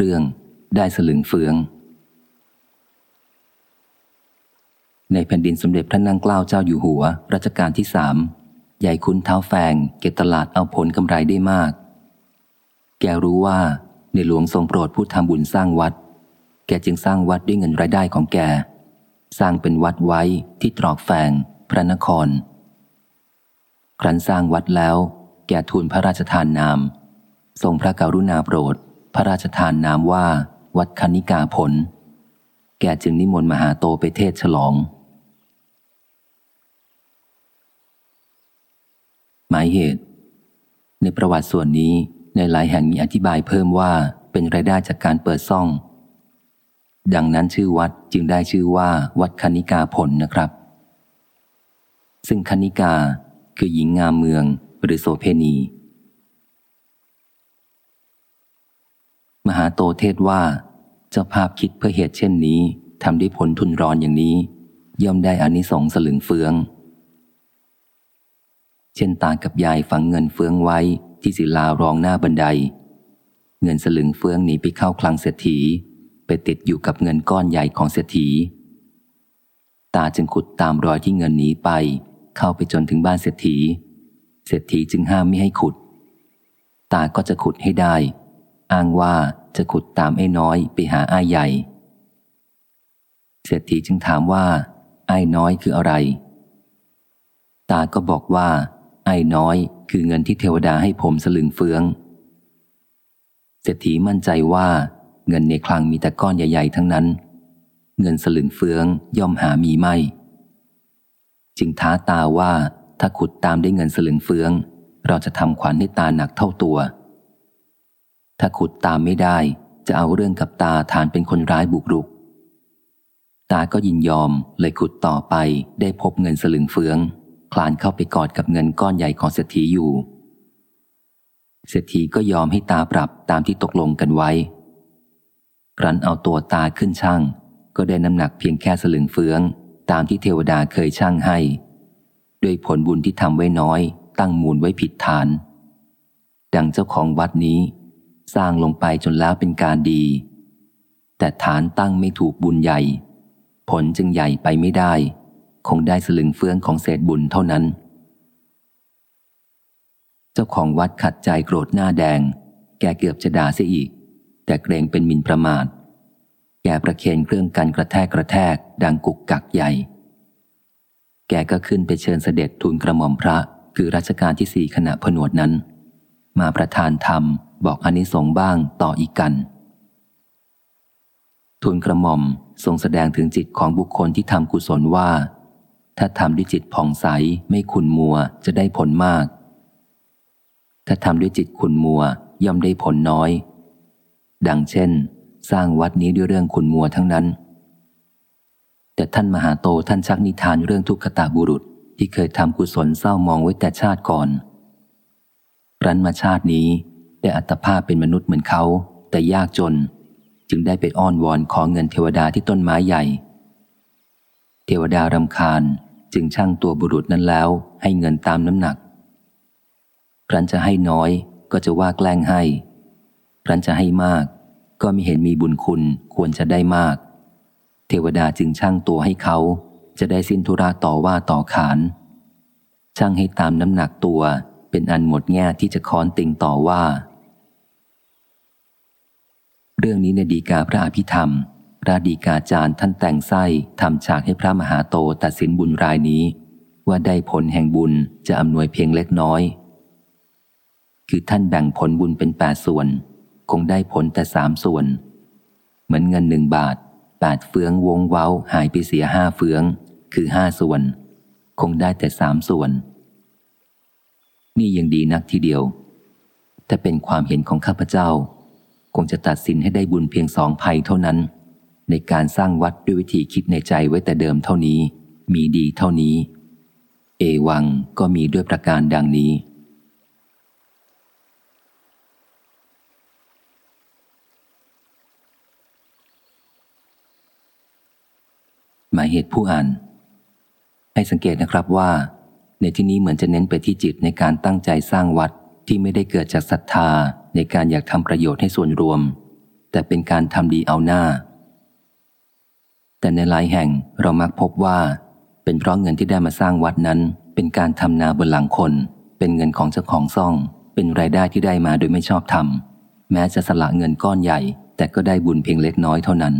เรื่องได้สลึงเฟือง ในแผ่นดินสมเด็จพระนางเกล้าเจ้าอยู่หัวรัชกาลที่สามใหญ่คุณเท้าแฟงเก็บตลาดเอาผลกำไรได้มาก แกรู้ว่าในหลวงทรงโปรดผู้ทำบุญสร้างวัด แกจึงสร้างวัดด้วยเงินรายได้ของแก สร้างเป็นวัดไว้ที่ตรอกแฝงพระนคร ครั้นสร้างวัดแล้ว แกทูลพระราชทานนาม ทรงพระกรุณาโปรด พระราชทานนามว่า วัดคณิกาผล แกจึงนิมนต์มหาโตไปเทศฉลอง หมายเหตุ ในประวัติส่วนนี้ในหลายแห่งมีอธิบายเพิ่มว่าเป็นรายได้จากการเปิดซ่อง ดังนั้นชื่อวัดจึงได้ชื่อว่า วัดคณิกาผลนะครับ ซึ่งคณิกาคือหญิงงามเมืองหรือโสเพณี มหาโตเทศว่าเจ้าภาพคิดเพื่อเหตุเช่นนี้ทำได้ผลทุนร้อนอย่างนี้ ย่อมได้อานิสงส์สลึงเฟือง เช่นตากับยายฝังเงินเฟืองไว้ที่ศิลารองหน้าบันได เงินสลึงเฟืองหนีไปเข้าคลังเศรษฐี ไปติดอยู่กับเงินก้อนใหญ่ของเศรษฐี ตาจึงขุดตามรอยที่เงินหนีไป เข้าไปจนถึงบ้านเศรษฐี เศรษฐีจึงห้ามไม่ให้ขุด ตาก็จะขุดให้ได้ อ้างว่า จะขุดตามไอ้น้อยไปหาไอ้ใหญ่ เศรษฐีจึงถามว่าไอ้น้อยคืออะไร ตาก็บอกว่าไอ้น้อยคือเงินที่เทวดาให้ผมสลึงเฟือง เศรษฐีมั่นใจว่า เงินในคลังมีแต่ก้อนใหญ่ ๆ ทั้งนั้น เงินสลึงเฟืองย่อมหามีไม่ จึงท้าตาว่าถ้าขุดตามได้เงินสลึงเฟือง เราจะทำขวัญให้ตาหนักเท่าตัว ถ้าขุดตามไม่ได้จะเอาเรื่องกับตาฐานเป็นคนร้ายบุกรุก ตาก็ยินยอมเลยขุดต่อไปได้พบเงินสลึงเฟือง คลานเข้าไปกอดกับเงินก้อนใหญ่ของเศรษฐีอยู่ เศรษฐีก็ยอมให้ตาปรับตามที่ตกลงกันไว้ครั้นเอาตัวตาขึ้นช่าง ก็ได้น้ำหนักเพียงแค่สลึงเฟือง ตามที่เทวดาเคยช่างให้ ด้วยผลบุญที่ทำไว้น้อย ตั้งมูลไว้ผิดฐาน ดังเจ้าของวัดนี้ สร้างลงไปจนแล้วเป็นการดี แต่ฐานตั้งไม่ถูกบุญใหญ่ ผลจึงใหญ่ไปไม่ได้ คงได้สลึงเฟืองของเศษบุญเท่านั้น เจ้าของวัดขัดใจโกรธหน้าแดง แกเกือบจะด่าเสียอีก แต่เกรงเป็นมินประมาท แกประเคนเครื่องกันกระแทกกระแทก ดังกุกกักใหญ่ แกก็ขึ้นไปเชิญเสด็จทูลกระหม่อมพระคือรัชกาลที่สี่ขณะผนวดนั้น มาประทานธรรมบอกอนิสงส์บ้างต่ออีกกัน ทูลกระหม่อมทรงแสดงถึงจิตของบุคคลที่ทำกุศลว่า ถ้าทำด้วยจิตผ่องใสไม่ขุนมัวจะได้ผลมาก ถ้าทำด้วยจิตขุนมัวย่อมได้ผลน้อย ดังเช่น สร้างวัดนี้ด้วยเรื่องขุนมัวทั้งนั้น แต่ท่านมหาโตท่านชักนิทานเรื่องทุกขตาบุรุษที่เคยทำกุศลเศร้ามองไว้แต่ชาติก่อน รันมาชาตินี้ได้อัตภาพเป็นมนุษย์เหมือนเขา แต่ยากจน จึงได้ไปอ้อนวอนขอเงินเทวดาที่ต้นไม้ใหญ่ เทวดารำคาญจึงช่างตัวบุรุษนั้นแล้ว ให้เงินตามน้ำหนักครั้นจะให้น้อยก็จะว่าแกล้งให้ครั้นจะให้มาก ก็มีเห็นมีบุญคุณควรจะได้มาก เทวดาจึงช่างตัวให้เขา จะได้สิ้นธุระต่อว่าต่อขาน ช่างให้ตามน้ำหนักตัว เป็นอันหมดแง่ที่จะค้อนติงต่อว่า เรื่องนี้ในดีกาพระอภิธรรม พระดีกาจารย์ท่านแต่งไส้ทำฉากให้พระมหาโตตัดสินบุญรายนี้ ว่าได้ผลแห่งบุญจะอำนวยเพียงเล็กน้อย คือท่านแบ่งผลบุญเป็นแปดส่วน คงได้ผลแต่สามส่วน เหมือนเงินหนึ่งบาทแปดเฟืองวงเว้าหายไปเสียห้าเฟือง คือห้าส่วน คงได้แต่สามส่วน นี่ยังดีนักทีเดียว ถ้าเป็นความเห็นของข้าพเจ้า คงจะตัดสินให้ได้บุญเพียงสองภัยเท่านั้น ในการสร้างวัดด้วยวิธีคิดในใจไว้แต่เดิมเท่านี้ มีดีเท่านี้ เอวังก็มีด้วยประการดังนี้หมายเหตุผู้อ่าน ให้สังเกตนะครับว่า ในที่นี้เหมือนจะเน้นไปที่จิตในการตั้งใจสร้างวัดที่ไม่ได้เกิดจากศรัทธาในการอยากทำประโยชน์ให้ส่วนรวม แต่เป็นการทำดีเอาหน้า แต่ในหลายแห่งเรามักพบว่า เป็นเพราะเงินที่ได้มาสร้างวัดนั้น เป็นการทำนาบนหลังคน เป็นเงินของเจ้าของซ่อง เป็นรายได้ที่ได้มาโดยไม่ชอบทำแม้จะสละเงินก้อนใหญ่ แต่ก็ได้บุญเพียงเล็กน้อยเท่านั้น